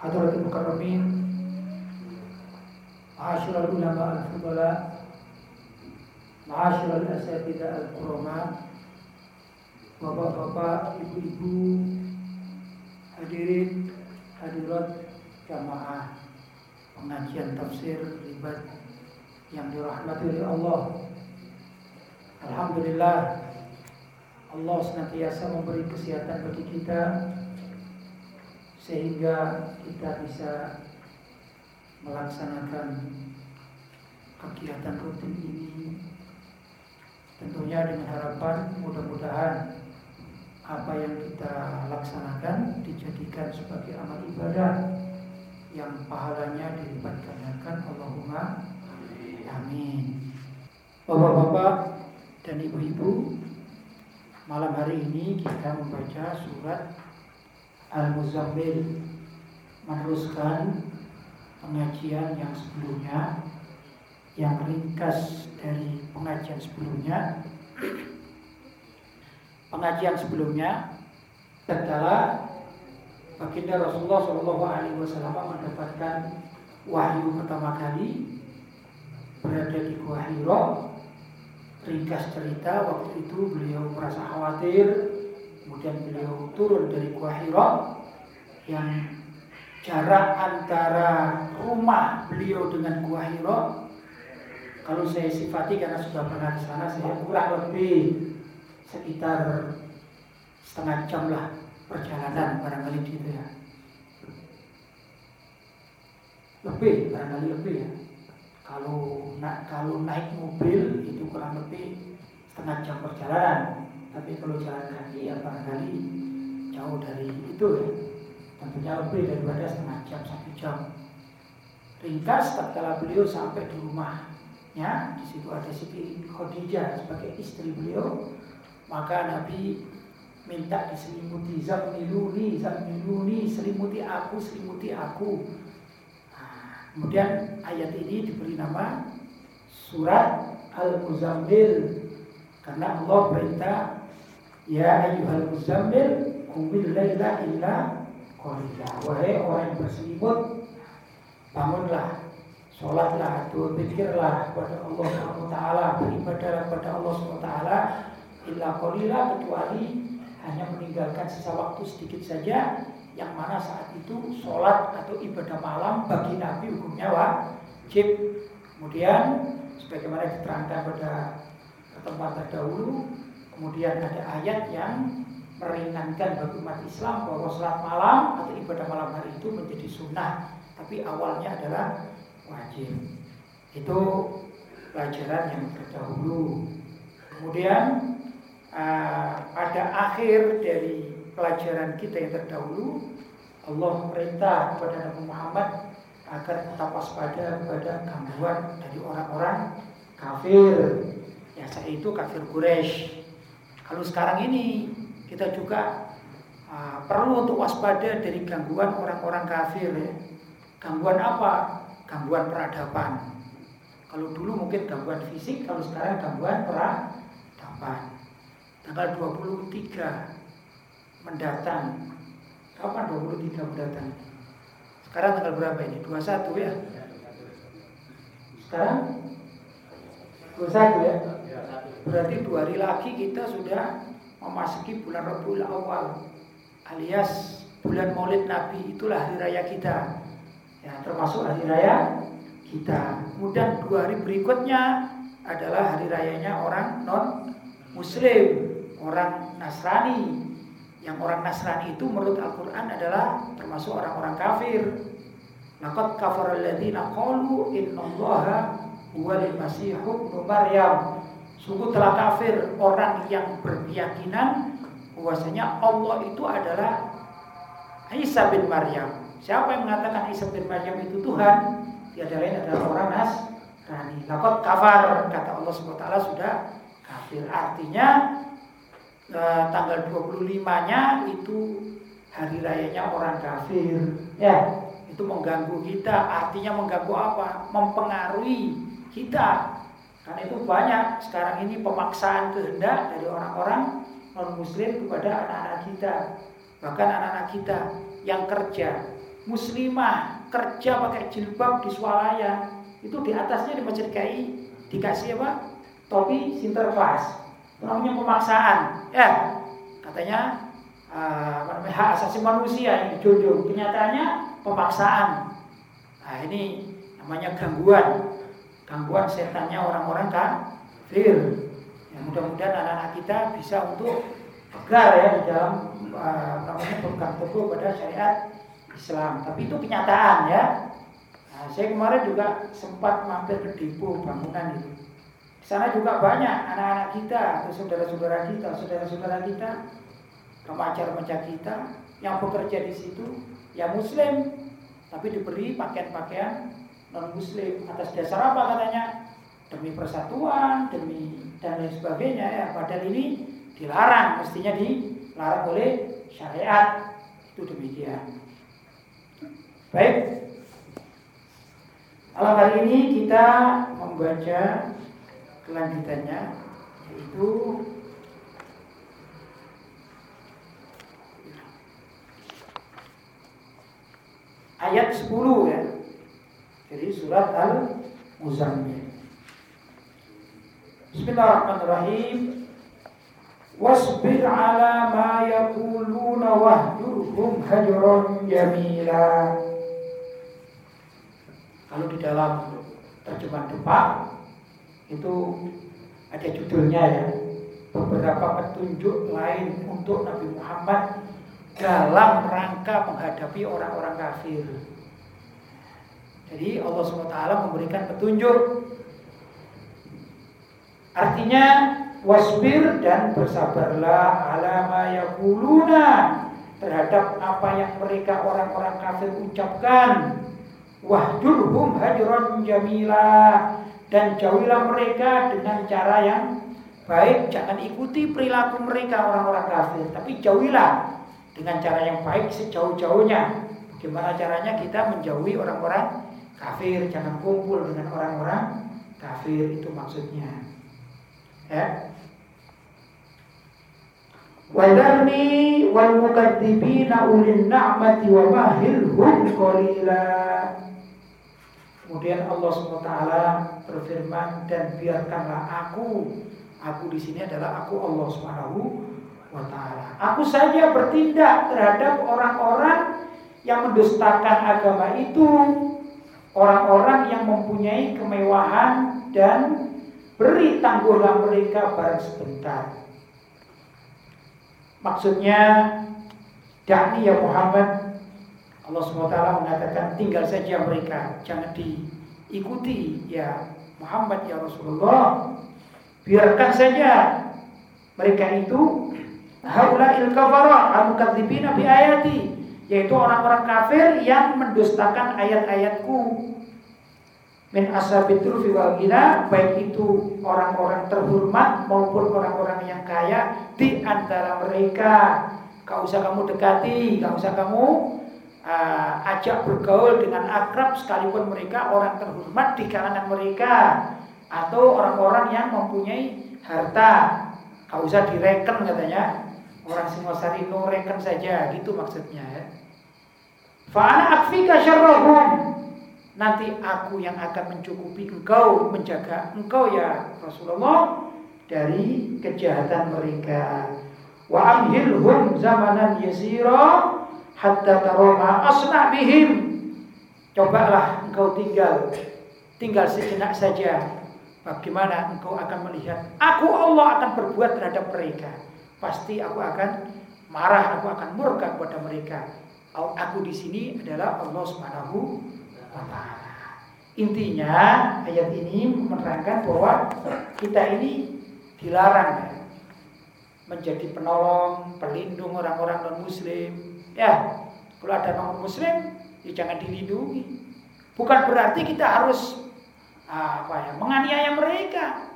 Hadratul Mukarramin Ma'asyiral ulama al-fudala Ma'asyiral asatidah al-kurama Bapak-bapak, ibu-ibu, hadirin, hadirat jamaah pengajian tafsir ribat yang dirahmati oleh Allah. Alhamdulillah Allah senantiasa memberi kesehatan bagi kita sehingga kita bisa melaksanakan kegiatan rutin ini tentunya dengan harapan mudah-mudahan apa yang kita laksanakan dijadikan sebagai amal ibadah yang pahalanya dilipat gandakan Allahumma amin. Bapak-bapak dan ibu-ibu, malam hari ini kita membaca surat Al-Muzammil meneruskan pengajian yang sebelumnya yang ringkas dari pengajian sebelumnya pengajian sebelumnya tatkala baginda Rasulullah Shallallahu Alaihi Wasallam mendapatkan wahyu pertama kali berada di Gua Hiro. Ringkas cerita waktu itu beliau merasa khawatir, kemudian beliau turun dari Gua Hiro yang jarak antara rumah beliau dengan Gua Hiro kalau saya sifati karena sudah pernah ke sana saya kurang lebih sekitar setengah jam lah perjalanan barangkali gitu ya. Lebih barangkali lebih ya. Kalau na kalau naik mobil itu kurang lebih setengah jam perjalanan tapi kalau jalan kaki ya barangkali jauh dari itu ya. Tentunya lebih daripada setengah jam satu jam. Ringkas tatkala beliau sampai di rumahnya di situ ada Siti Khadijah sebagai istri beliau maka Nabi minta diselimuti zamiluni zamiluni selimuti aku selimuti aku. Nah, kemudian ayat ini diberi nama surat al-muzammil. Karena Allah perintah ya ayyuhal muzammil kumil laila illa qalila wahai orang berselimut bangunlah sholatlah berpikirlah kepada Allah SWT beribadahlah kepada Allah SWT illa qalila kecuali hanya meninggalkan sisa waktu sedikit saja yang mana saat itu sholat atau ibadah malam bagi Nabi hukumnya wajib. Kemudian sebagaimana diterangkan pada pertemuan terdahulu, kemudian ada ayat yang meringankan bagi umat Islam bahwa sholat malam atau ibadah malam hari itu menjadi sunnah, tapi awalnya adalah wajib. Itu pelajaran yang terdahulu. Kemudian uh, pada akhir dari pelajaran kita yang terdahulu Allah perintah kepada Nabi Muhammad agar tetap waspada pada gangguan dari orang-orang kafir ya saya itu kafir Quraisy kalau sekarang ini kita juga uh, perlu untuk waspada dari gangguan orang-orang kafir ya. gangguan apa gangguan peradaban kalau dulu mungkin gangguan fisik kalau sekarang gangguan peradaban tanggal 23 mendatang. Kapan 23 mendatang? Sekarang tanggal berapa ini? 21 ya? Sekarang 21 ya? Berarti dua hari lagi kita sudah memasuki bulan Rabiul Awal alias bulan Maulid Nabi itulah hari raya kita. Ya, termasuk hari raya kita. Kemudian dua hari berikutnya adalah hari rayanya orang non Muslim orang Nasrani. Yang orang Nasrani itu menurut Al-Quran adalah termasuk orang-orang kafir. Laqad kafara alladziina qalu innallaha huwal masihub Maryam. Sungguh telah kafir orang yang berkeyakinan bahwasanya Allah itu adalah Isa bin Maryam. Siapa yang mengatakan Isa bin Maryam itu Tuhan? Tiada lain adalah orang Nasrani. Lakot kafar kata Allah SWT sudah kafir. Artinya eh, tanggal 25-nya itu hari rayanya orang kafir. Ya, itu mengganggu kita. Artinya mengganggu apa? Mempengaruhi kita. Karena itu banyak sekarang ini pemaksaan kehendak dari orang-orang non-muslim kepada anak-anak kita. Bahkan anak-anak kita yang kerja, muslimah, kerja pakai jilbab di swalayan, itu di atasnya di Masjid KI dikasih apa? Topi sinterklas. Namanya pemaksaan. Ya, katanya uh, hak asasi manusia yang dijunjung. Kenyataannya pemaksaan. Nah, ini namanya gangguan gangguan setannya orang-orang kafir. Ya, mudah-mudahan anak-anak kita bisa untuk tegar ya di dalam uh, namanya teguh pada syariat Islam. Tapi itu kenyataan ya. Nah, saya kemarin juga sempat mampir ke depo bangunan itu. Di sana juga banyak anak-anak kita atau saudara-saudara kita, saudara-saudara kita, remaja-remaja kita yang bekerja di situ, yang muslim, tapi diberi pakaian-pakaian non muslim atas dasar apa katanya? Demi persatuan demi dan lain sebagainya ya. Padahal ini dilarang mestinya dilarang oleh syariat. Itu demikian. Baik. Malam hari ini kita membaca kelanjutannya yaitu ayat 10 ya jadi surat Al-Muzammil. Bismillahirrahmanirrahim. Wasbir ala ma yaquluna wahjurhum hajran jamila. Kalau di dalam terjemahan depan itu ada judulnya ya beberapa petunjuk lain untuk Nabi Muhammad dalam rangka menghadapi orang-orang kafir. Jadi Allah SWT memberikan petunjuk. Artinya wasbir dan bersabarlah alama yakuluna terhadap apa yang mereka orang-orang kafir ucapkan. Wahjurhum hajran jamila dan jauhilah mereka dengan cara yang baik. Jangan ikuti perilaku mereka orang-orang kafir, tapi jauhilah dengan cara yang baik sejauh-jauhnya. Gimana caranya kita menjauhi orang-orang kafir, jangan kumpul dengan orang-orang kafir itu maksudnya. Ya. Wadarni wal mukadzibina ulin na'mati wa mahilhum qalila. Kemudian Allah SWT berfirman dan biarkanlah aku, aku di sini adalah aku Allah taala. Aku saja bertindak terhadap orang-orang yang mendustakan agama itu orang-orang yang mempunyai kemewahan dan beri tangguhlah mereka barang sebentar. Maksudnya, dakni ya Muhammad, Allah SWT mengatakan tinggal saja mereka, jangan diikuti ya Muhammad ya Rasulullah. Biarkan saja mereka itu kafara al-mukadzibina bi yaitu orang-orang kafir yang mendustakan ayat-ayatku. Min asabitul fi baik itu orang-orang terhormat maupun orang-orang yang kaya di antara mereka. Gak usah kamu dekati gak usah kamu uh, ajak bergaul dengan akrab sekalipun mereka orang terhormat di kalangan mereka. Atau orang-orang yang mempunyai harta. Gak usah direken katanya. Orang Singosari no reken saja gitu maksudnya ya Fa'ana akfika syarrahum. Nanti aku yang akan mencukupi engkau, menjaga engkau ya Rasulullah dari kejahatan mereka. Wa amhilhum zamanan yasira hatta taroma asna bihim. Cobalah engkau tinggal tinggal sejenak saja. Bagaimana engkau akan melihat aku Allah akan berbuat terhadap mereka. Pasti aku akan marah, aku akan murka kepada mereka aku di sini adalah Allah Subhanahu wa taala. Intinya ayat ini menerangkan bahwa kita ini dilarang ya, menjadi penolong, pelindung orang-orang non muslim. Ya, Kalau ada non muslim, ya jangan dilindungi. Bukan berarti kita harus apa ya, menganiaya mereka.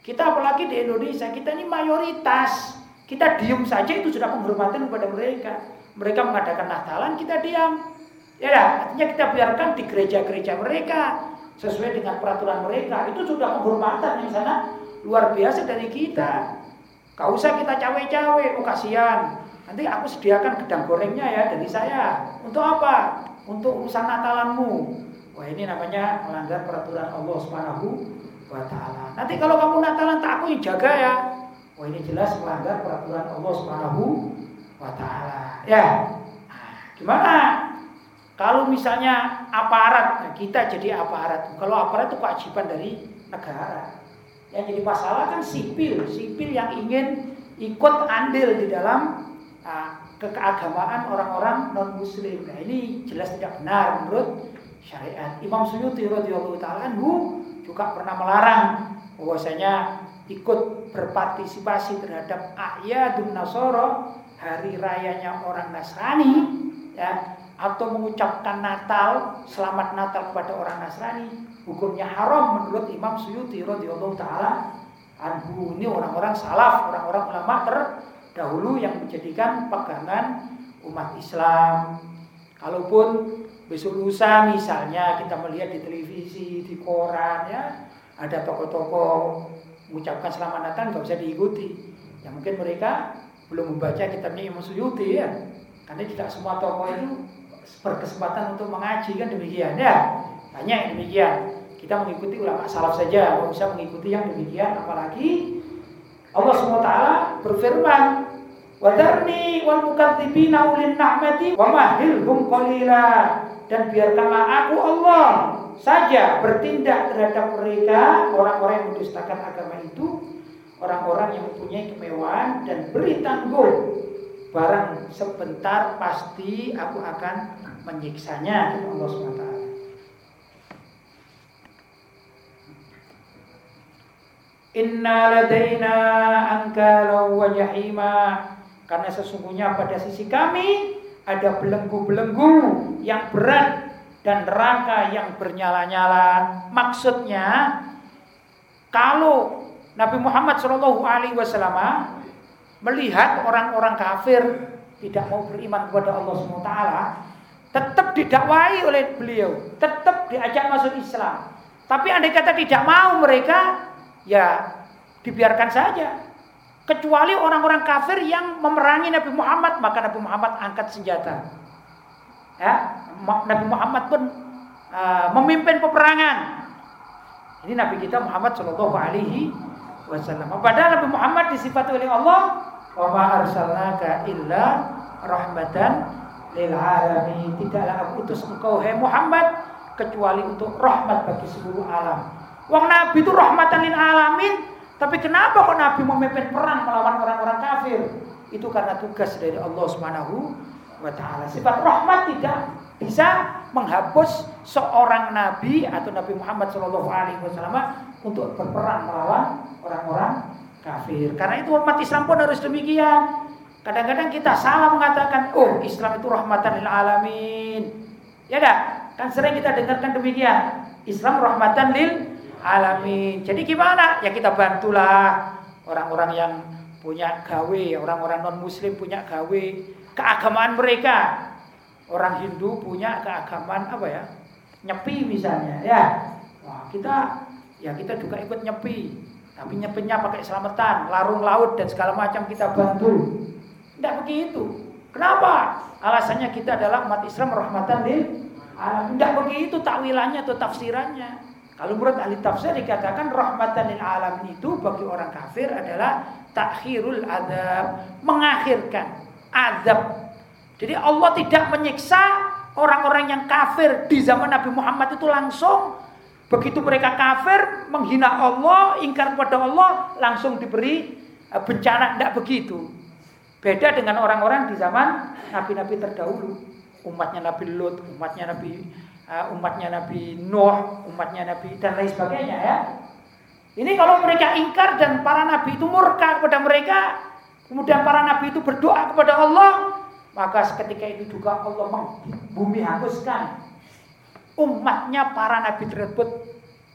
Kita apalagi di Indonesia, kita ini mayoritas. Kita diam saja itu sudah penghormatan kepada mereka. Mereka mengadakan Natalan, kita diam. Ya, artinya kita biarkan di gereja-gereja mereka sesuai dengan peraturan mereka. Itu sudah penghormatan yang sana luar biasa dari kita. Kau usah kita cawe-cawe, oh kasihan. Nanti aku sediakan gedang gorengnya ya dari saya. Untuk apa? Untuk urusan Natalanmu. Wah ini namanya melanggar peraturan Allah Subhanahu wa taala. Nanti kalau kamu Natalan tak aku yang jaga ya. Wah ini jelas melanggar peraturan Allah Subhanahu wa taala. Ya. Nah, gimana? Kalau misalnya aparat, nah kita jadi aparat. Kalau aparat itu kewajiban dari negara. Yang jadi masalah kan sipil, sipil yang ingin ikut andil di dalam uh, keagamaan orang-orang non muslim. Nah ini jelas tidak benar menurut syariat. Imam Suyuti radhiyallahu taala juga pernah melarang bahwasanya ikut berpartisipasi terhadap ayatun nasoro hari rayanya orang Nasrani ya atau mengucapkan Natal, selamat Natal kepada orang Nasrani, hukumnya haram menurut Imam Suyuti radhiyallahu taala anhu. Ini orang-orang salaf, orang-orang ulama terdahulu yang menjadikan pegangan umat Islam. Kalaupun besok lusa misalnya kita melihat di televisi, di koran ya, ada toko-toko mengucapkan selamat Natal nggak bisa diikuti. Ya mungkin mereka belum membaca kitabnya Imam Suyuti ya. Karena tidak semua toko itu berkesempatan untuk mengaji kan demikian ya. Yang demikian. Kita mengikuti ulama salaf saja kalau bisa mengikuti yang demikian apalagi Allah SWT berfirman wadarni wal mukadzibina ulin na'mati wa mahilhum qalila. Dan biarkanlah aku Allah saja bertindak terhadap mereka orang-orang yang mendustakan agama itu orang-orang yang mempunyai kemewahan dan beri tangguh barang sebentar pasti aku akan menyiksanya Allah SWT. Inna ladaina angkala wa jahima karena sesungguhnya pada sisi kami ada belenggu-belenggu yang berat dan neraka yang bernyala-nyala. Maksudnya kalau Nabi Muhammad Shallallahu Alaihi Wasallam melihat orang-orang kafir tidak mau beriman kepada Allah SWT, tetap didakwai oleh beliau, tetap diajak masuk Islam. Tapi andai kata tidak mau mereka, ya dibiarkan saja. Kecuali orang-orang kafir yang memerangi Nabi Muhammad, maka Nabi Muhammad angkat senjata. Ya, Nabi Muhammad pun uh, memimpin peperangan. Ini Nabi kita Muhammad Shallallahu Alaihi Wasallam. Padahal Nabi Muhammad disifati oleh Allah wa ma arsalnaka illa rahmatan lil alamin. Tidaklah aku utus engkau hai Muhammad kecuali untuk rahmat bagi seluruh alam. Wong Nabi itu rahmatan lil alamin, tapi kenapa kok Nabi memimpin perang melawan orang-orang kafir? Itu karena tugas dari Allah Subhanahu wa taala. Sifat rahmat tidak bisa menghapus seorang nabi atau Nabi Muhammad Shallallahu alaihi wasallam untuk berperang melawan orang-orang kafir. Karena itu umat Islam pun harus demikian. Kadang-kadang kita salah mengatakan, oh Islam itu rahmatan lil alamin. Ya dah, kan sering kita dengarkan demikian. Islam rahmatan lil alamin. Jadi gimana? Ya kita bantulah orang-orang yang punya gawe, orang-orang non muslim punya gawe, keagamaan mereka. Orang Hindu punya keagamaan apa ya? Nyepi misalnya, ya. Wah, kita ya kita juga ikut nyepi. Tapi nyepetnya pakai selamatan, larung laut dan segala macam kita bantu. Tidak begitu. Kenapa? Alasannya kita adalah umat Islam rahmatan lil alam. Tidak begitu takwilannya atau tafsirannya. Kalau menurut ahli tafsir dikatakan rahmatan lil alam itu bagi orang kafir adalah takhirul adab, mengakhirkan azab. Jadi Allah tidak menyiksa orang-orang yang kafir di zaman Nabi Muhammad itu langsung Begitu mereka kafir, menghina Allah, ingkar kepada Allah, langsung diberi e, bencana. Tidak begitu. Beda dengan orang-orang di zaman nabi-nabi terdahulu. Umatnya Nabi Lut, umatnya Nabi uh, umatnya Nabi Nuh, umatnya Nabi dan lain sebagainya ya. Ini kalau mereka ingkar dan para nabi itu murka kepada mereka, kemudian para nabi itu berdoa kepada Allah, Maka seketika itu juga Allah bumi hanguskan umatnya para nabi tersebut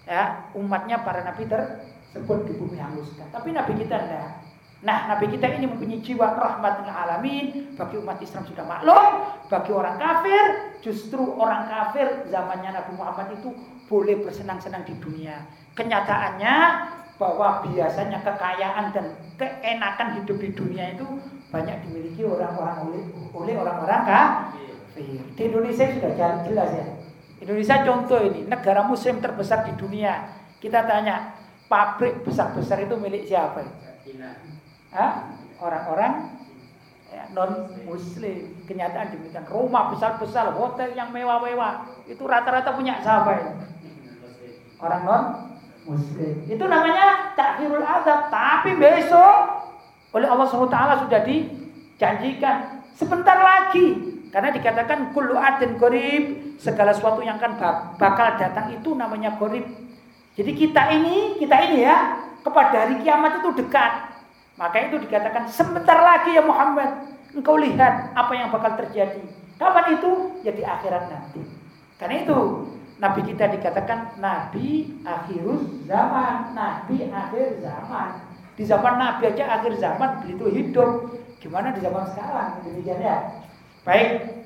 ya umatnya para nabi tersebut di bumi hanguskan. Tapi nabi kita tidak. Nah, Nabi kita ini mempunyai jiwa rahmatul alamin. Bagi umat Islam sudah maklum. Bagi orang kafir, justru orang kafir zamannya Nabi Muhammad itu boleh bersenang-senang di dunia. Kenyataannya bahwa biasanya kekayaan dan keenakan hidup di dunia itu banyak dimiliki orang-orang oleh, oleh orang-orang kafir. Di Indonesia sudah jelas ya. Indonesia contoh ini, negara muslim terbesar di dunia. Kita tanya, pabrik besar-besar itu milik siapa? orang-orang ya, non muslim kenyataan demikian. Rumah besar-besar hotel yang mewah-mewah. Itu rata-rata punya sahabat orang non muslim itu namanya takhirul azab. Tapi besok oleh Allah SWT sudah dijanjikan. Sebentar lagi karena dikatakan kullu adin korib segala sesuatu yang akan bakal datang itu namanya korib jadi kita ini kita ini ya kepada hari kiamat itu dekat maka itu dikatakan sebentar lagi ya Muhammad engkau lihat apa yang bakal terjadi. Kapan itu? Ya di akhirat nanti. Karena itu Nabi kita dikatakan Nabi akhirus zaman, Nabi akhir zaman. Di zaman Nabi aja akhir zaman begitu hidup. Gimana di zaman sekarang? Demikian ya. Baik.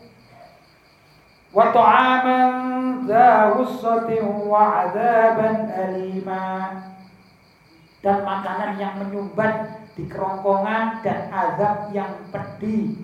Wa ta'aman dha wa 'adaban alima. Dan makanan yang menyumbat di kerongkongan dan azab yang pedih.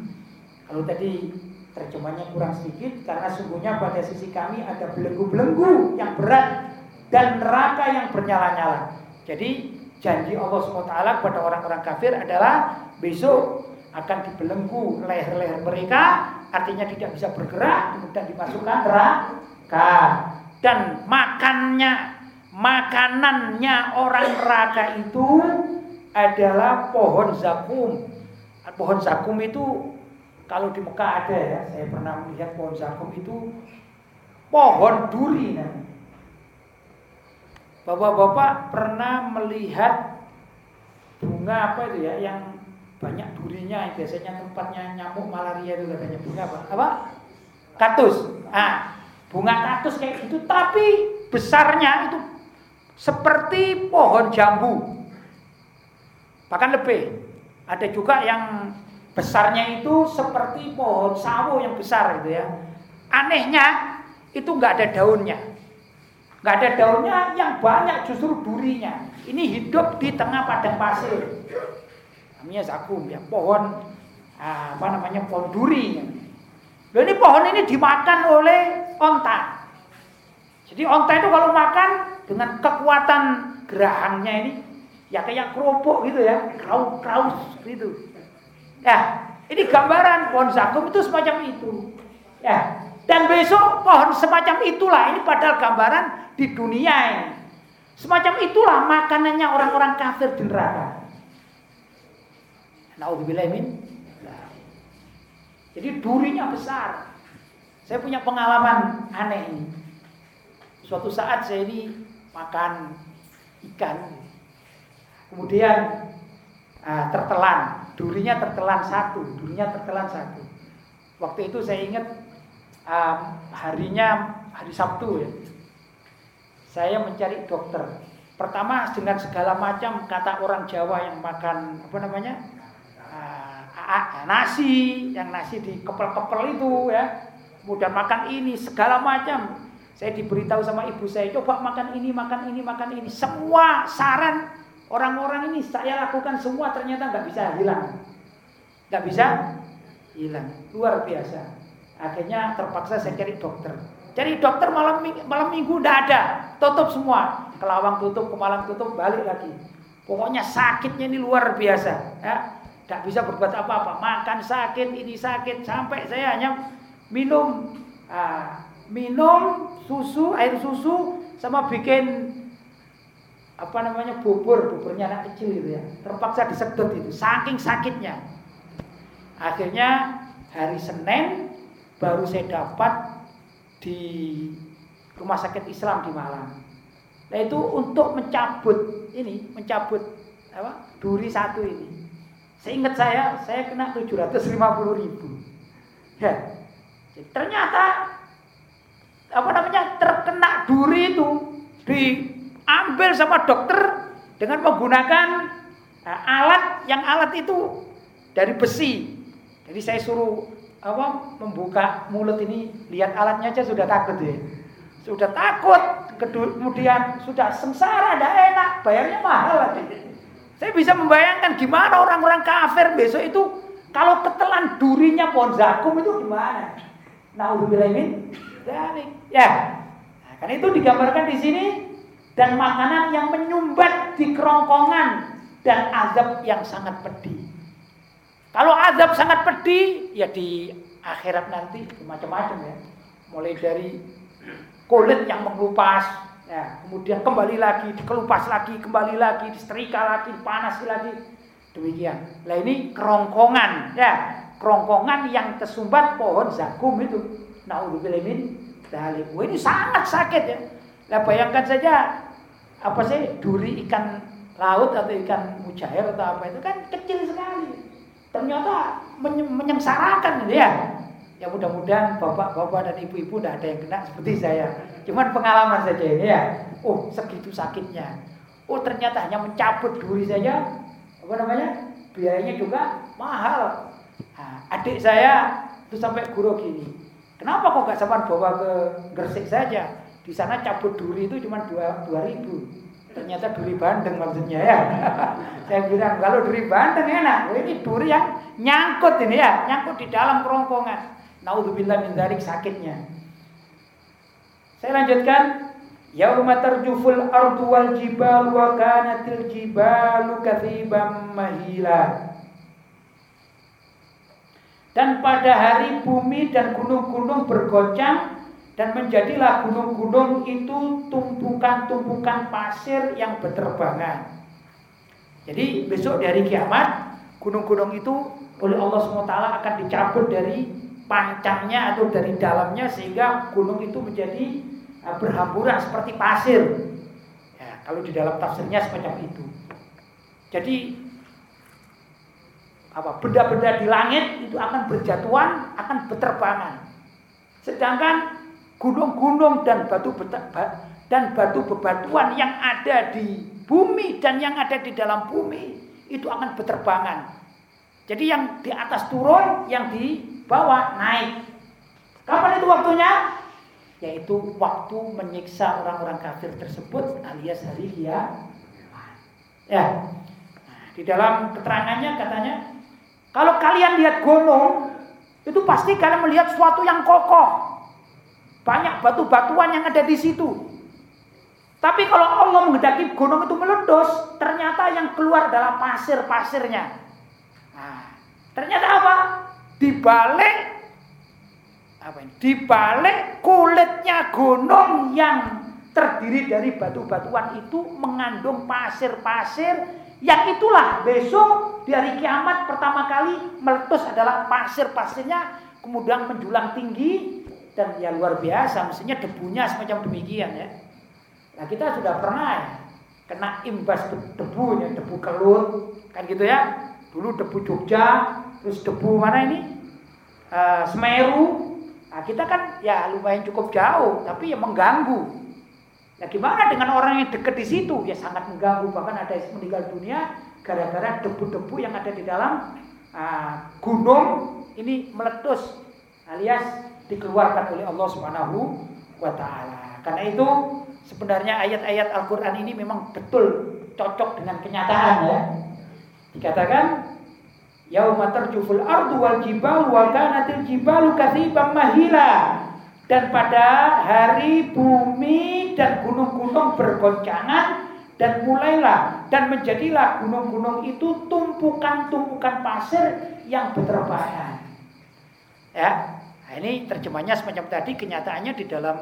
Kalau tadi terjemahnya kurang sedikit karena sungguhnya pada sisi kami ada belenggu-belenggu yang berat dan neraka yang bernyala-nyala. Jadi janji Allah SWT kepada orang-orang kafir adalah besok akan dibelenggu leher-leher mereka artinya tidak bisa bergerak kemudian dimasukkan neraka dan makannya makanannya orang neraka itu adalah pohon zakum. Pohon zakum itu kalau di Mekah ada ya, saya pernah melihat pohon zakum itu pohon duri. Bapak-bapak pernah melihat bunga apa itu ya yang banyak durinya biasanya tempatnya nyamuk malaria itu katanya bunga apa? Apa? Kaktus. Ah, bunga kaktus kayak gitu tapi besarnya itu seperti pohon jambu. Bahkan lebih. Ada juga yang besarnya itu seperti pohon sawo yang besar gitu ya. Anehnya itu nggak ada daunnya. Nggak ada daunnya yang banyak justru durinya. Ini hidup di tengah padang pasir. Namanya zakum ya, pohon ah, apa namanya pohon duri. Loh ini pohon ini dimakan oleh onta. Jadi onta itu kalau makan dengan kekuatan gerahangnya ini ya kayak kerupuk gitu ya, kraus kraus gitu. Ya, ini gambaran pohon zakum itu semacam itu. Ya, dan besok pohon semacam itulah ini padahal gambaran di dunia ini. Semacam itulah makanannya orang-orang kafir di neraka. Naudzubillah min. Jadi durinya besar. Saya punya pengalaman aneh ini. Suatu saat saya ini makan ikan Kemudian uh, tertelan, durinya tertelan satu, durinya tertelan satu. Waktu itu saya ingat um, harinya hari Sabtu ya. Saya mencari dokter. Pertama dengan segala macam kata orang Jawa yang makan apa namanya nasi, yang nasi di kepel-kepel itu ya. Kemudian makan ini segala macam. Saya diberitahu sama ibu saya, coba makan ini, makan ini, makan ini. Semua saran Orang-orang ini saya lakukan semua ternyata nggak bisa hilang. Nggak bisa hilang. Luar biasa. Akhirnya terpaksa saya cari dokter. Cari dokter malam malam minggu nggak ada. Tutup semua. Kelawang tutup, ke malam tutup, balik lagi. Pokoknya sakitnya ini luar biasa. Ya. Gak bisa berbuat apa-apa. Makan sakit, ini sakit. Sampai saya hanya minum ah, minum susu, air susu, sama bikin apa namanya bubur, buburnya anak kecil itu ya. Terpaksa disedot itu, saking sakitnya. Akhirnya hari Senin baru saya dapat di rumah sakit Islam di Malang. Nah itu untuk mencabut ini, mencabut apa? Duri satu ini. Seingat saya, saya kena 750 ribu. Ya. Ternyata apa namanya terkena duri itu diambil sama dokter dengan menggunakan nah, alat yang alat itu dari besi. Jadi saya suruh apa membuka mulut ini lihat alatnya aja sudah takut ya. Sudah takut, kemudian sudah sengsara, tidak enak, bayarnya mahal lagi. Saya bisa membayangkan gimana orang-orang kafir besok itu kalau ketelan durinya pohon zakum itu gimana? Udah bilangin, Ya, nah, kan itu digambarkan di sini dan makanan yang menyumbat di kerongkongan dan azab yang sangat pedih. Kalau azab sangat pedih, ya di akhirat nanti macam-macam ya. Mulai dari kulit yang mengelupas, ya, kemudian kembali lagi, dikelupas lagi, kembali lagi, disetrika lagi, panas lagi. Demikian. Nah ini kerongkongan, ya, kerongkongan yang tersumbat pohon zakum itu. Naudzubillah min dzalik. Ini sangat sakit ya. Nah bayangkan saja apa sih duri ikan laut atau ikan mujair atau apa itu kan kecil sekali. Ternyata menyengsarakan ya. Ya mudah-mudahan bapak-bapak dan ibu-ibu tidak ada yang kena seperti saya. Cuman pengalaman saja ini ya. Oh segitu sakitnya. Oh ternyata hanya mencabut duri saja. Apa namanya? Biayanya juga mahal. Nah, adik saya itu sampai guru gini. Kenapa kok gak sempat bawa ke Gresik saja? Di sana cabut duri itu cuma dua, ribu. Ternyata duri bandeng maksudnya ya. Saya bilang kalau duri bandeng enak. Oh, ini duri yang nyangkut ini ya, nyangkut di dalam kerongkongan. Naudzubillah min sakitnya. Saya lanjutkan. Yauma tarjuful ardu wal jibal wa kanatil jibalu katsiban mahila. Dan pada hari bumi dan gunung-gunung bergoncang dan menjadilah gunung-gunung itu tumpukan-tumpukan pasir yang berterbangan. Jadi besok dari kiamat gunung-gunung itu oleh Allah SWT akan dicabut dari pancangnya atau dari dalamnya sehingga gunung itu menjadi berhamburan seperti pasir. Ya, kalau di dalam tafsirnya semacam itu. Jadi apa benda-benda di langit itu akan berjatuhan, akan berterbangan. Sedangkan gunung-gunung dan batu dan batu bebatuan yang ada di bumi dan yang ada di dalam bumi itu akan berterbangan. Jadi yang di atas turun, yang di bawah naik. Kapan itu waktunya? Yaitu waktu menyiksa orang-orang kafir tersebut alias hari kiamat. Ya. Nah, di dalam keterangannya katanya kalau kalian lihat gunung, itu pasti kalian melihat sesuatu yang kokoh. Banyak batu-batuan yang ada di situ. Tapi kalau Allah menghendaki gunung itu meledos, ternyata yang keluar adalah pasir-pasirnya. Nah, ternyata apa? Di balik apa ini? Di balik kulitnya gunung yang terdiri dari batu-batuan itu mengandung pasir-pasir yang itulah besok di hari kiamat pertama kali meletus adalah pasir-pasirnya kemudian menjulang tinggi dan ya luar biasa mestinya debunya semacam demikian ya. Nah kita sudah pernah ya, kena imbas debunya, debu kelut kan gitu ya. Dulu debu Jogja, terus debu mana ini? Uh, Semeru. Nah kita kan ya lumayan cukup jauh tapi ya mengganggu. Nah gimana dengan orang yang dekat di situ? Ya sangat mengganggu. Bahkan ada yang meninggal dunia gara-gara debu-debu yang ada di dalam uh, gunung ini meletus alias dikeluarkan oleh Allah Subhanahu wa taala. Karena itu sebenarnya ayat-ayat Al-Qur'an ini memang betul cocok dengan kenyataan ya. Dikatakan yauma tarjuful ardu wal jibalu wa kanatil jibalu katsiban mahila dan pada hari bumi dan gunung-gunung bergoncangan dan mulailah dan menjadilah gunung-gunung itu tumpukan-tumpukan pasir yang berterbangan. Ya, nah ini terjemahnya semacam tadi kenyataannya di dalam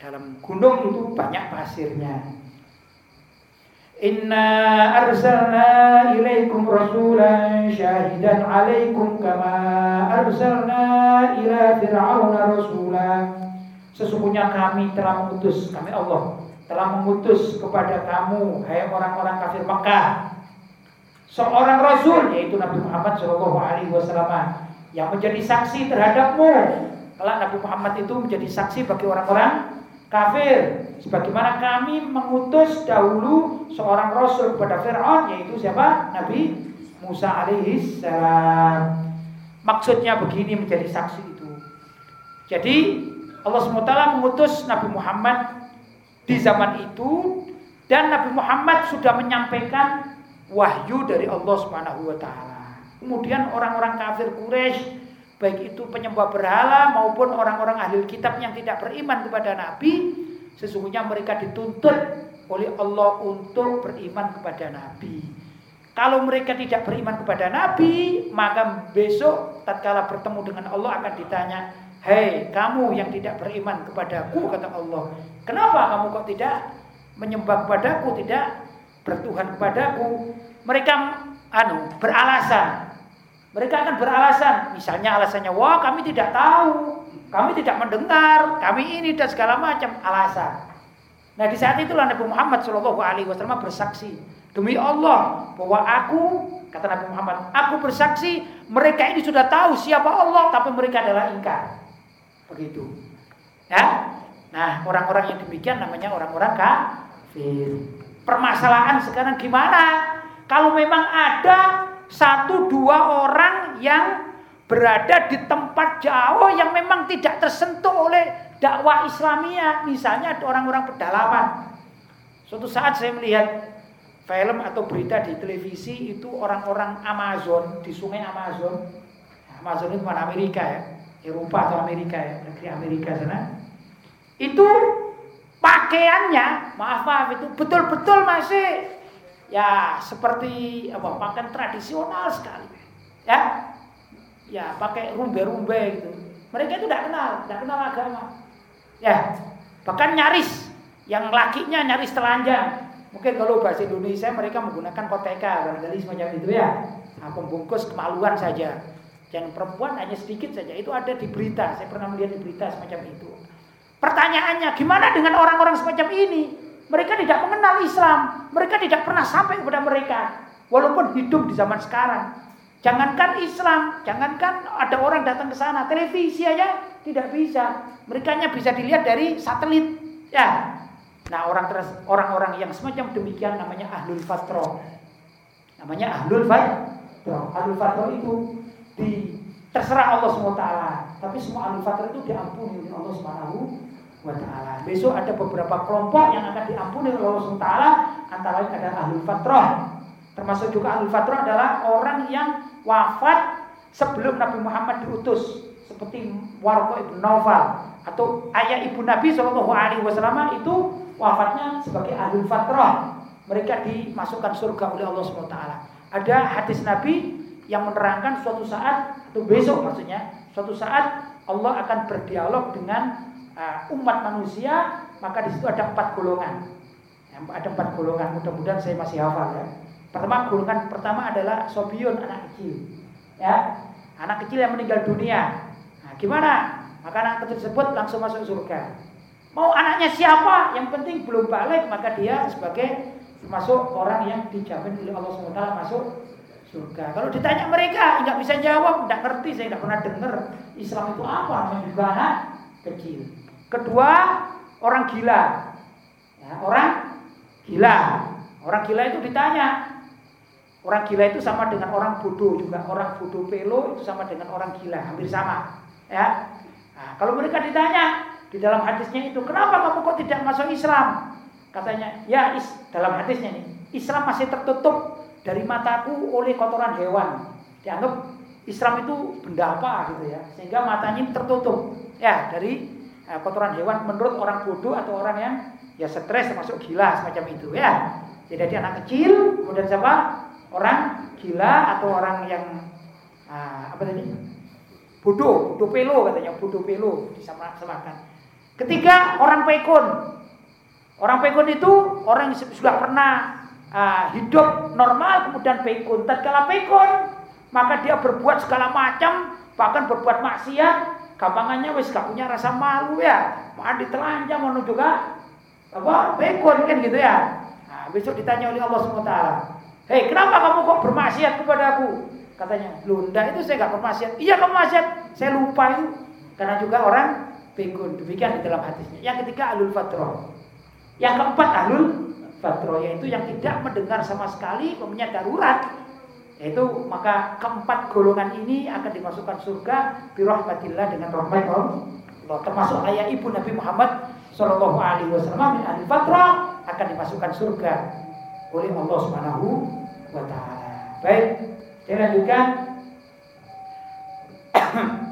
dalam gunung itu banyak pasirnya. Inna arsalna ilaikum rasulan syahidan alaikum kama arsalna ila fir'auna rasula Sesungguhnya kami telah mengutus kami Allah telah mengutus kepada kamu hai orang-orang kafir Mekah seorang rasul yaitu Nabi Muhammad Shallallahu alaihi wasallam yang menjadi saksi terhadapmu. Kalau Nabi Muhammad itu menjadi saksi bagi orang-orang kafir. Sebagaimana kami mengutus dahulu seorang rasul kepada Fir'aun yaitu siapa? Nabi Musa alaihi salam. Maksudnya begini menjadi saksi itu. Jadi Allah SWT mengutus Nabi Muhammad di zaman itu dan Nabi Muhammad sudah menyampaikan wahyu dari Allah Subhanahu wa. Kemudian orang-orang kafir Quraisy baik itu penyembah berhala maupun orang-orang ahli kitab yang tidak beriman kepada Nabi, sesungguhnya mereka dituntut oleh Allah untuk beriman kepada Nabi. Kalau mereka tidak beriman kepada Nabi, maka besok tatkala bertemu dengan Allah akan ditanya, "Hei, kamu yang tidak beriman kepadaku," kata Allah. "Kenapa kamu kok tidak menyembah kepadaku, tidak bertuhan kepadaku?" Mereka anu beralasan mereka akan beralasan, misalnya alasannya, wah kami tidak tahu, kami tidak mendengar, kami ini dan segala macam alasan. Nah di saat itulah Nabi Muhammad Shallallahu Alaihi Wasallam bersaksi demi Allah bahwa aku kata Nabi Muhammad, aku bersaksi mereka ini sudah tahu siapa Allah, tapi mereka adalah ingkar. Begitu. Ya. Nah orang-orang yang demikian namanya orang-orang kafir. Permasalahan sekarang gimana? Kalau memang ada satu dua orang yang berada di tempat jauh yang memang tidak tersentuh oleh dakwah Islamia, misalnya orang-orang pedalaman. Suatu saat saya melihat film atau berita di televisi itu orang-orang Amazon di sungai Amazon. Amazon itu mana Amerika ya, Eropa atau Amerika ya, negeri Amerika sana. Itu pakaiannya, maaf maaf itu betul-betul masih ya seperti apa pakaian tradisional sekali. Ya? Ya pakai rumbe-rumbe gitu. Mereka itu tidak kenal tidak kenal agama. Ya bahkan nyaris. Yang lakinya nyaris telanjang. Mungkin kalau bahasa Indonesia mereka menggunakan koteka barangkali semacam itu ya. Nah, pembungkus kemaluan saja. Yang perempuan hanya sedikit saja. Itu ada di berita. Saya pernah melihat di berita semacam itu. Pertanyaannya gimana dengan orang-orang semacam ini mereka tidak mengenal Islam. Mereka tidak pernah sampai kepada mereka. Walaupun hidup di zaman sekarang. Jangankan Islam, jangankan ada orang datang ke sana, televisi aja tidak bisa. Mereka hanya bisa dilihat dari satelit. Ya. Nah, orang orang-orang yang semacam demikian namanya ahlul fatro. Namanya ahlul fatro. Ahlul fatro itu di terserah Allah SWT. Tapi semua ahlul fatro itu diampuni oleh Allah Subhanahu wa taala. Besok ada beberapa kelompok yang akan diampuni oleh Allah SWT antara lain ada ahlul fatrah. Termasuk juga ahlul fatrah adalah orang yang wafat sebelum Nabi Muhammad diutus seperti Warqa ibn Nawfal atau ayah ibu Nabi Wasallam itu wafatnya sebagai ahlul fatrah. Mereka dimasukkan surga oleh Allah SWT. Ada hadis Nabi yang menerangkan suatu saat atau besok maksudnya suatu saat Allah akan berdialog dengan uh, umat manusia, maka di situ ada empat golongan. Ada empat golongan. Mudah-mudahan saya masih hafal ya. Pertama golongan pertama adalah sobion anak kecil. Ya, anak kecil yang meninggal dunia. Nah, gimana? Maka anak kecil tersebut langsung masuk surga. Mau anaknya siapa? Yang penting belum balik, maka dia sebagai termasuk orang yang dijamin oleh Allah SWT masuk surga. Kalau ditanya mereka nggak bisa jawab, nggak ngerti, saya nggak pernah dengar Islam itu apa, namanya juga anak kecil. Kedua, orang gila. Ya, orang gila. Orang gila itu ditanya. Orang gila itu sama dengan orang bodoh juga. Orang bodoh pelo itu sama dengan orang gila, hampir sama. Ya. Nah, kalau mereka ditanya di dalam hadisnya itu, kenapa kamu kok tidak masuk Islam? Katanya, ya is, dalam hadisnya nih, Islam masih tertutup dari mataku oleh kotoran hewan. Dianggap Islam itu benda apa gitu ya, sehingga matanya tertutup ya dari Eh, kotoran hewan menurut orang bodoh atau orang yang ya stres termasuk gila semacam itu ya. Jadi anak kecil, kemudian siapa? Orang gila atau orang yang uh, apa tadi? Bodoh, bodoh pelo katanya, bodoh pelo disamakan. Ketiga orang pekon. Orang pekon itu orang yang sudah pernah uh, hidup normal kemudian pekon. Tatkala pekon, maka dia berbuat segala macam, bahkan berbuat maksiat Gampangannya wis gak punya rasa malu ya. Mandi telanjang mau juga apa bekon kan gitu ya. Nah, besok ditanya oleh Allah SWT. Hei kenapa kamu kok bermaksiat kepada aku? katanya. Lunda itu saya nggak bermaksiat. Iya kamu maksiat. Saya lupa itu. Karena juga orang begun. Demikian di dalam hadisnya. Yang ketiga alul fatroh. Yang keempat alul fatroh yaitu yang tidak mendengar sama sekali mempunyai darurat. Yaitu maka keempat golongan ini akan dimasukkan surga birahmatillah dengan rahmat Allah. Termasuk ayah ibu Nabi Muhammad Shallallahu Alaihi Wasallam ahli fatrah akan dimasukkan surga oleh Allah Subhanahu wa Ta'ala. Baik, saya lanjutkan.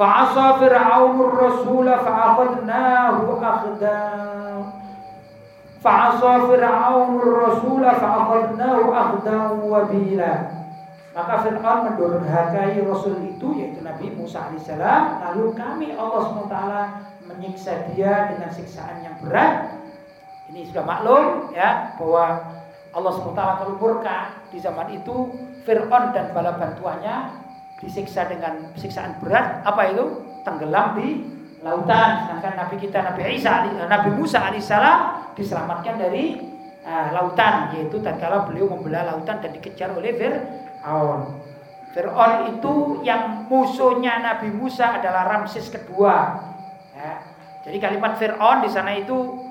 Fa'asa Fir'aunur Rasul fa'akhadnahu akhdan. Fa'asa Fir'aunur Rasul fa'akhadnahu akhdan wabila. Maka Fir'aun mendurhakai Rasul itu yaitu Nabi Musa alaihissalam. Lalu kami Allah SWT menyiksa dia dengan siksaan yang berat. Ini sudah maklum ya bahwa Allah SWT kalau murka di zaman itu Fir'aun dan bala bantuannya disiksa dengan siksaan berat apa itu tenggelam di lautan sedangkan Nabi kita Nabi Isa eh, Nabi Musa alaihissalam diselamatkan dari uh, lautan yaitu tatkala beliau membelah lautan dan dikejar oleh Fir'aun Fir'aun itu yang musuhnya Nabi Musa adalah Ramses kedua ya. jadi kalimat Fir'aun di sana itu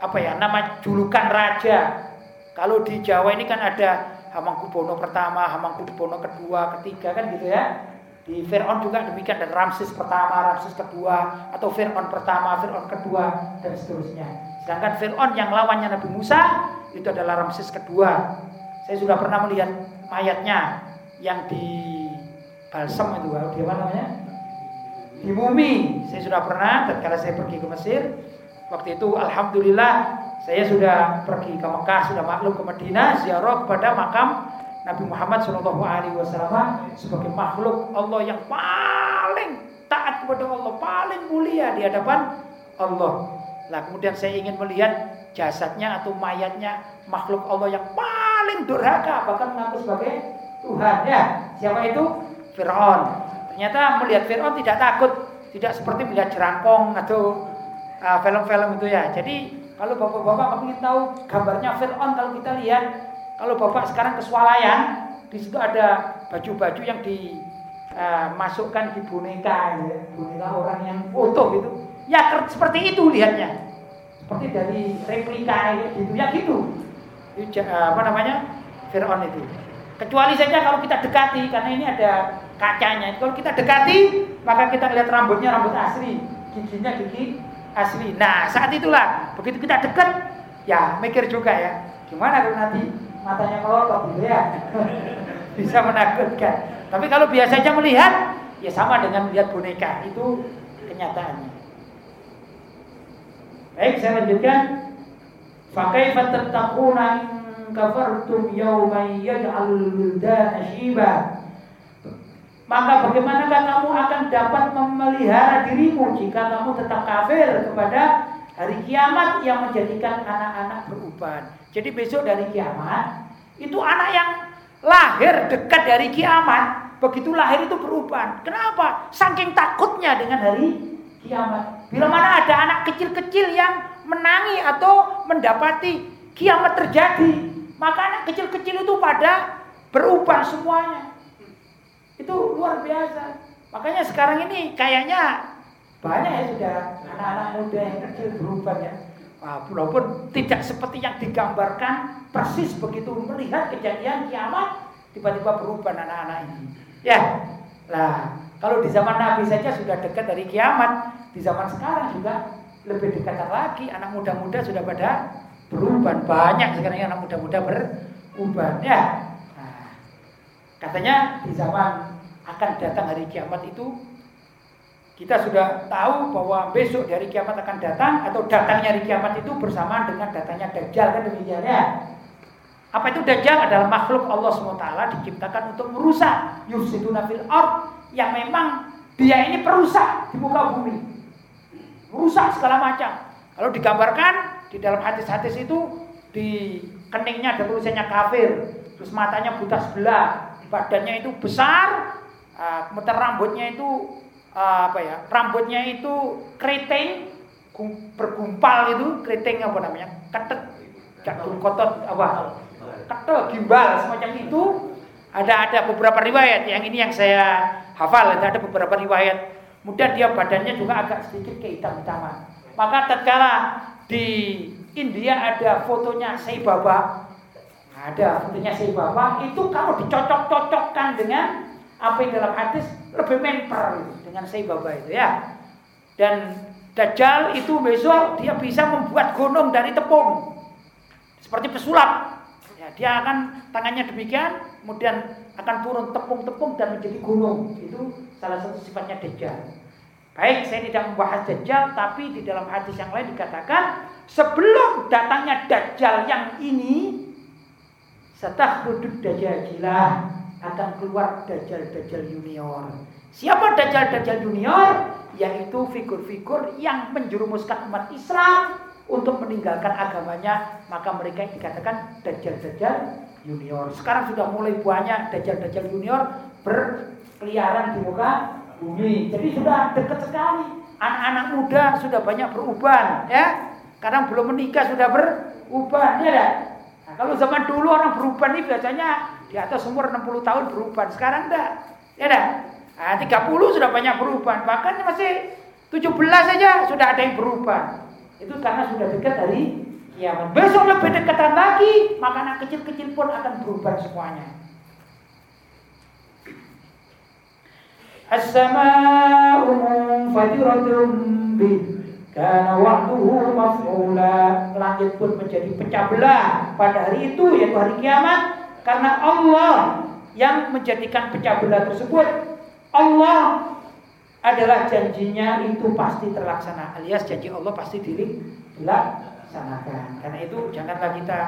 apa ya nama julukan raja kalau di Jawa ini kan ada Hamengkubuwono pertama, Hamengkubuwono kedua, ketiga kan gitu ya. Di Fir'aun juga demikian dan Ramses pertama, Ramses kedua atau Fir'aun pertama, Fir'aun kedua dan seterusnya. Sedangkan Fir'aun yang lawannya Nabi Musa itu adalah Ramses kedua. Saya sudah pernah melihat mayatnya yang di balsam itu, di mana namanya? Di mumi. Saya sudah pernah tatkala saya pergi ke Mesir. Waktu itu alhamdulillah saya sudah pergi ke Mekah, sudah maklum ke Madinah, ziarah kepada makam Nabi Muhammad Shallallahu Alaihi Wasallam sebagai makhluk Allah yang paling taat kepada Allah, paling mulia di hadapan Allah. Nah kemudian saya ingin melihat jasadnya atau mayatnya makhluk Allah yang paling durhaka bahkan mengaku sebagai Tuhan. Ya siapa itu? Fir'aun. Ternyata melihat Fir'aun tidak takut tidak seperti melihat jerangkong atau ah, film-film uh, itu ya. Jadi kalau bapak-bapak ingin tahu gambarnya Fir'aun kalau kita lihat, kalau bapak sekarang ke swalayan, di situ ada baju-baju yang dimasukkan di boneka, ya. boneka orang yang foto gitu. Ya seperti itu lihatnya, seperti dari replika gitu, ya gitu. Itu, uh, apa namanya Fir'aun itu. Kecuali saja kalau kita dekati, karena ini ada kacanya. Kalau kita dekati, maka kita lihat rambutnya rambut asli, giginya gigi asli. Nah, saat itulah begitu kita dekat, ya mikir juga ya, gimana kalau nanti matanya melotot gitu ya, bisa menakutkan. Tapi kalau biasanya melihat, ya sama dengan melihat boneka, itu kenyataannya. Baik, saya lanjutkan. Fakaifa tattaquna in kafartum yawman yaj'alul wildana shiba. Maka bagaimanakah kamu akan dapat memelihara dirimu jika kamu tetap kafir kepada hari kiamat yang menjadikan anak-anak beruban. Jadi besok dari kiamat itu anak yang lahir dekat dari kiamat, begitu lahir itu beruban. Kenapa? Saking takutnya dengan hari kiamat. Bila mana ada anak kecil-kecil yang menangi atau mendapati kiamat terjadi, maka anak kecil-kecil itu pada beruban semuanya. Itu luar biasa. Makanya sekarang ini kayaknya banyak ya sudah anak-anak muda yang kecil berubah ya. Nah, walaupun tidak seperti yang digambarkan persis begitu melihat kejadian kiamat tiba-tiba berubah anak-anak ini. Ya, lah kalau di zaman Nabi saja sudah dekat dari kiamat, di zaman sekarang juga lebih dekat lagi. Anak muda-muda sudah pada berubah banyak sekarang anak muda-muda berubah. Ya, Katanya di zaman akan datang hari kiamat itu kita sudah tahu bahwa besok dari kiamat akan datang atau datangnya hari kiamat itu bersamaan dengan datangnya Dajjal kan demikian ya. Apa itu Dajjal adalah makhluk Allah SWT diciptakan untuk merusak yufsiduna fil ard yang memang dia ini perusak di muka bumi. Merusak segala macam. Kalau digambarkan di dalam hadis-hadis itu di keningnya ada tulisannya kafir, terus matanya buta sebelah, badannya itu besar, uh, rambutnya itu uh, apa ya? Rambutnya itu keriting, bergumpal itu keriting apa namanya? Ketet, jatuh kotot apa? Ketel, gimbal semacam itu. Ada ada beberapa riwayat yang ini yang saya hafal ada, ada beberapa riwayat. Kemudian dia badannya juga agak sedikit kehitam-hitaman. Maka tatkala di India ada fotonya Sai Baba. Ada fotonya Sai Baba itu kalau dicocok-cocokkan dengan apa yang dalam hadis lebih memper dengan Sai Baba itu ya. Dan Dajjal itu besok dia bisa membuat gunung dari tepung. Seperti pesulap. Ya, dia akan tangannya demikian, kemudian akan turun tepung-tepung dan menjadi gunung. Itu salah satu sifatnya Dajjal. Baik, saya tidak membahas Dajjal, tapi di dalam hadis yang lain dikatakan sebelum datangnya Dajjal yang ini, setelah duduk Dajjajilah akan keluar Dajjal-Dajjal junior. Siapa Dajjal-Dajjal junior? Yaitu figur-figur yang menjerumuskan umat Islam untuk meninggalkan agamanya. Maka mereka dikatakan Dajjal-Dajjal junior. Sekarang sudah mulai banyak Dajjal-Dajjal junior berkeliaran di muka bumi. Jadi sudah dekat sekali. Anak-anak muda sudah banyak berubah, ya. Kadang belum menikah sudah berubah, ya Nah, kalau zaman dulu orang berubah ini biasanya di atas umur 60 tahun berubah. Sekarang enggak. Ya enggak? Nah, 30 sudah banyak berubah. Bahkan masih 17 saja sudah ada yang berubah. Itu karena sudah dekat dari kiamat. Besok lebih dekatan lagi, maka anak kecil-kecil pun akan berubah semuanya. As-sama'u munfatiratun bi karena waktuhu maf'ula Langit pun menjadi pecah belah Pada hari itu yaitu hari kiamat Karena Allah yang menjadikan pecah belah tersebut Allah adalah janjinya itu pasti terlaksana alias janji Allah pasti dilaksanakan. Karena itu janganlah kita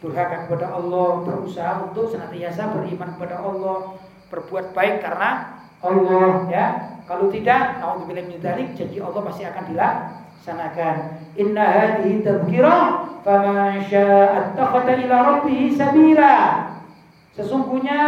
durhaka kepada Allah, berusaha untuk senantiasa beriman kepada Allah, berbuat baik karena Allah ya. Kalau tidak, naudzubillah min dzalik, janji Allah pasti akan dilaksanakan. Inna hadhihi tadhkirah faman syaa'a ila rabbih sabila. Sesungguhnya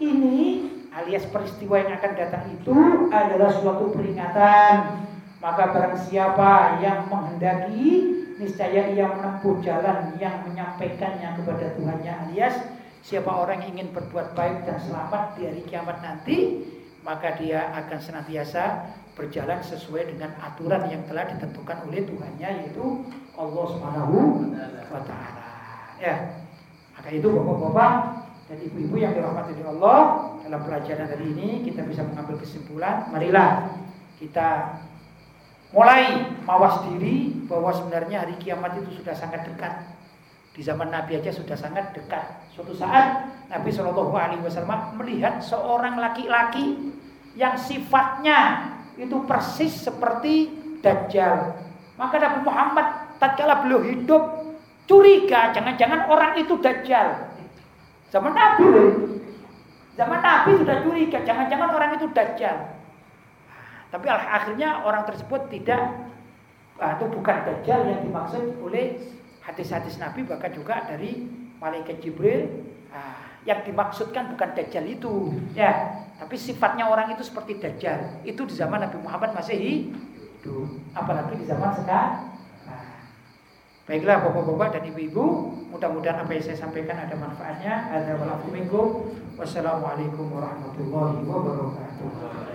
ini alias peristiwa yang akan datang itu adalah suatu peringatan. Maka barang siapa yang menghendaki niscaya ia menempuh jalan yang menyampaikannya kepada Tuhannya alias siapa orang yang ingin berbuat baik dan selamat di hari kiamat nanti maka dia akan senantiasa berjalan sesuai dengan aturan yang telah ditentukan oleh Tuhannya yaitu Allah Subhanahu wa taala. Ya. Maka itu Bapak-bapak dan ibu-ibu yang dirahmati oleh Allah dalam pelajaran hari ini kita bisa mengambil kesimpulan marilah kita mulai mawas diri bahwa sebenarnya hari kiamat itu sudah sangat dekat. Di zaman Nabi aja sudah sangat dekat. Suatu saat Nabi Shallallahu Alaihi Wasallam melihat seorang laki-laki yang sifatnya itu persis seperti Dajjal. Maka Nabi Muhammad tatkala beliau hidup curiga jangan-jangan orang itu Dajjal. Zaman Nabi. Zaman Nabi sudah curiga, jangan-jangan orang itu dajjal. Tapi akhirnya orang tersebut tidak atau bukan dajjal yang dimaksud oleh hadis-hadis Nabi bahkan juga dari malaikat Jibril. Yang dimaksudkan bukan dajjal itu ya. Tapi sifatnya orang itu seperti dajjal. Itu di zaman Nabi Muhammad masih hidup apalagi di zaman sekarang Baiklah bapak-bapak dan ibu-ibu, mudah-mudahan apa yang saya sampaikan ada manfaatnya. Ada walaupun minggu. Wassalamualaikum warahmatullahi wabarakatuh.